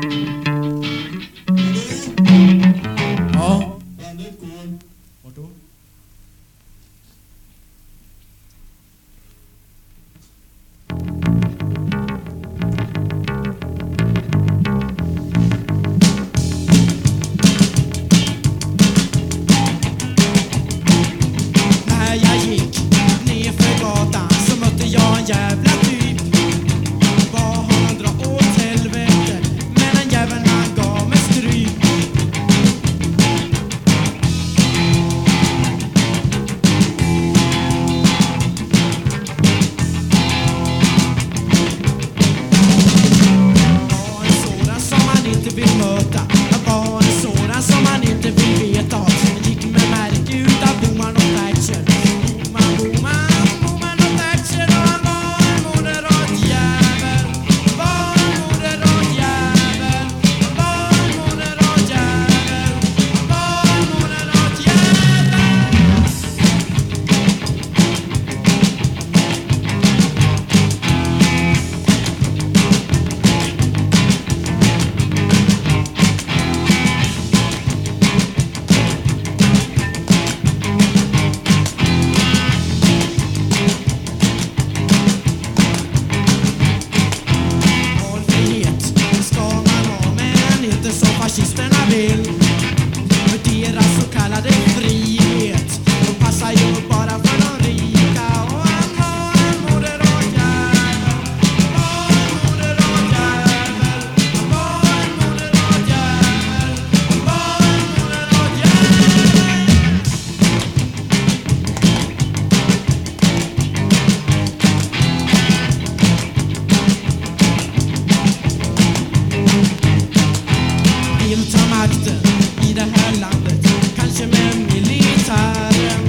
Bye. on. Kanske med militären